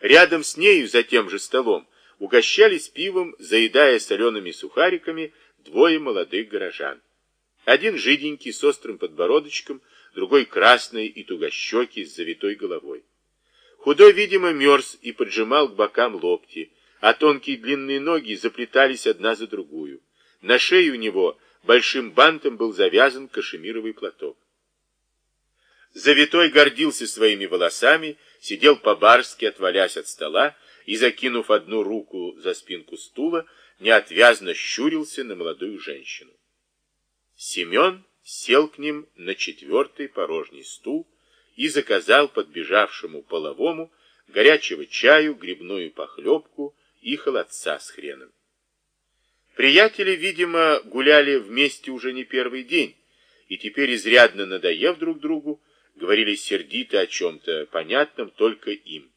Рядом с нею, за тем же столом, угощались пивом, заедая солеными сухариками двое молодых горожан. Один жиденький, с острым подбородочком, другой красный и тугощекий, с завитой головой. Худой, видимо, мерз и поджимал к бокам локти, а тонкие длинные ноги заплетались одна за другую. На шее у него большим бантом был завязан кашемировый платок. Завитой гордился своими волосами, сидел по-барски, отвалясь от стола, и, закинув одну руку за спинку стула, неотвязно щурился на молодую женщину. Семен сел к ним на четвертый порожний стул и заказал подбежавшему половому горячего чаю, грибную похлебку и холодца с хреном. Приятели, видимо, гуляли вместе уже не первый день, и теперь, изрядно надоев друг другу, говорили сердито о чем-то понятном только им.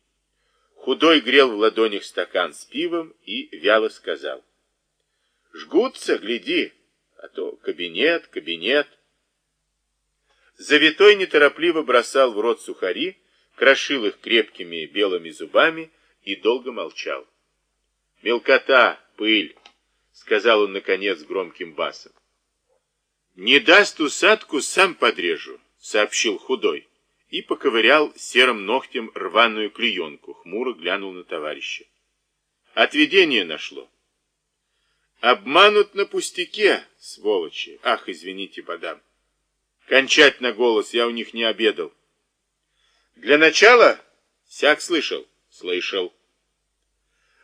Худой грел в ладонях стакан с пивом и вяло сказал. «Жгутся, гляди, а то кабинет, кабинет». Завитой неторопливо бросал в рот сухари, крошил их крепкими белыми зубами и долго молчал. «Мелкота, пыль!» — сказал он, наконец, громким басом. «Не даст усадку, сам подрежу», — сообщил худой и поковырял серым ногтем рваную клеенку, хмуро глянул на товарища. Отведение нашло. Обманут на пустяке, сволочи. Ах, извините, подам. Кончать на голос, я у них не обедал. Для начала, всяк слышал, слышал.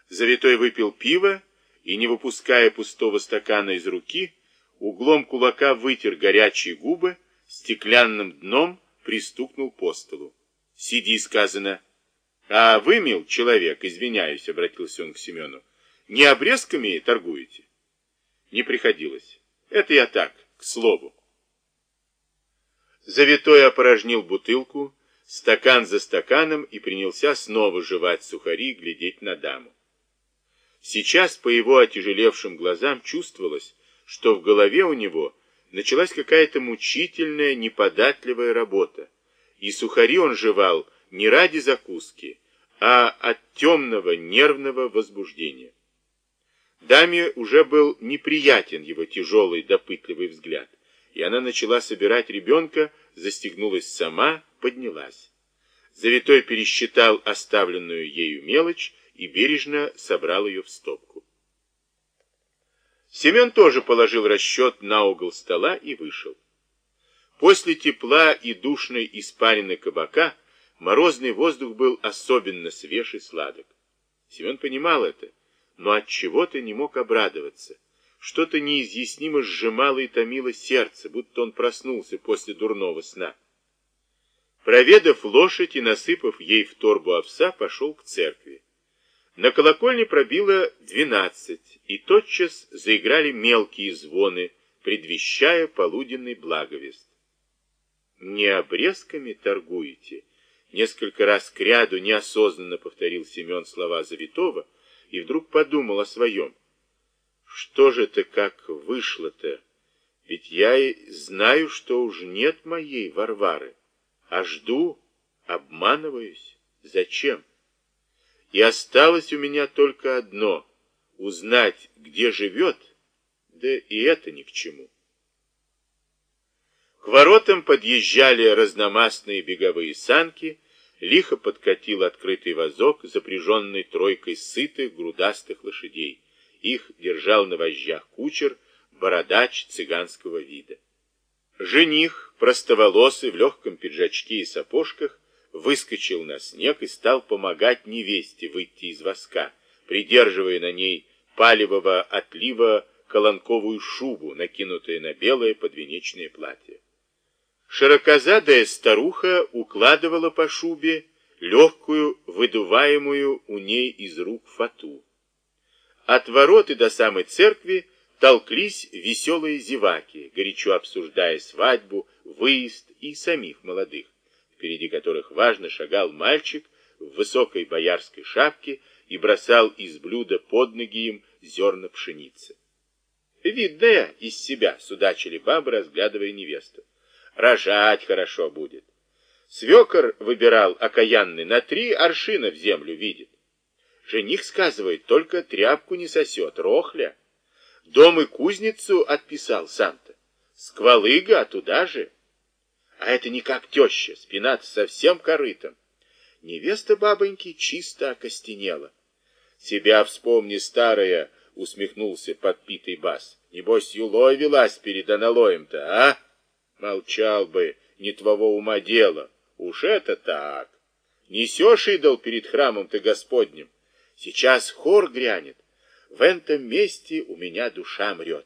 Завитой выпил пиво и, не выпуская пустого стакана из руки, углом кулака вытер горячие губы стеклянным дном, пристукнул по столу. «Сиди», — сказано. «А вы, мил человек, извиняюсь», — обратился он к Семену, — «не обрезками торгуете?» «Не приходилось. Это я так, к слову». Завитой опорожнил бутылку, стакан за стаканом и принялся снова жевать сухари и глядеть на даму. Сейчас по его отяжелевшим глазам чувствовалось, что в голове у него началась какая-то мучительная, неподатливая работа, и сухари он жевал не ради закуски, а от темного нервного возбуждения. Даме уже был неприятен его тяжелый, допытливый взгляд, и она начала собирать ребенка, застегнулась сама, поднялась. Завитой пересчитал оставленную ею мелочь и бережно собрал ее в стопку. Семен тоже положил расчет на угол стола и вышел. После тепла и душной испарины кабака морозный воздух был особенно свеж и сладок. Семен понимал это, но от чего-то не мог обрадоваться. Что-то неизъяснимо сжимало и томило сердце, будто он проснулся после дурного сна. Проведав лошадь и насыпав ей в торбу овса, пошел к церкви. На колокольне пробило двенадцать, и тотчас заиграли мелкие звоны, предвещая полуденный благовест. «Не обрезками торгуете?» Несколько раз к ряду неосознанно повторил Семен слова Завитова и вдруг подумал о своем. «Что же это как вышло-то? Ведь я и знаю, что уж нет моей Варвары, а жду, обманываюсь. Зачем?» И осталось у меня только одно — узнать, где живет, да и это ни к чему. К воротам подъезжали разномастные беговые санки, лихо подкатил открытый вазок, запряженный тройкой сытых грудастых лошадей. Их держал на вожжах кучер, бородач цыганского вида. Жених, простоволосый, в легком пиджачке и сапожках, выскочил на снег и стал помогать невесте выйти из воска, придерживая на ней палевого отлива колонковую шубу, накинутую на белое подвенечное платье. Широкозадая старуха укладывала по шубе легкую, выдуваемую у ней из рук фату. От ворот и до самой церкви толклись веселые зеваки, горячо обсуждая свадьбу, выезд и самих молодых впереди которых важно шагал мальчик в высокой боярской шапке и бросал из блюда под ноги им зерна пшеницы. Видная из себя, судачили бабы, разглядывая невесту. Рожать хорошо будет. Свекор выбирал окаянный, на три аршина в землю видит. Жених, сказывает, только тряпку не сосет, рохля. Дом и кузницу отписал сам-то. Сквалыга, а туда же. А это не как теща, спина совсем корытом. Невеста бабоньки чисто окостенела. Себя вспомни, старая, усмехнулся подпитый бас. Небось, юлой велась перед аналоем-то, а? Молчал бы, не твоего ума дело. Уж это так. Несешь идол перед храмом-то Господним. Сейчас хор грянет. В этом месте у меня душа мрет.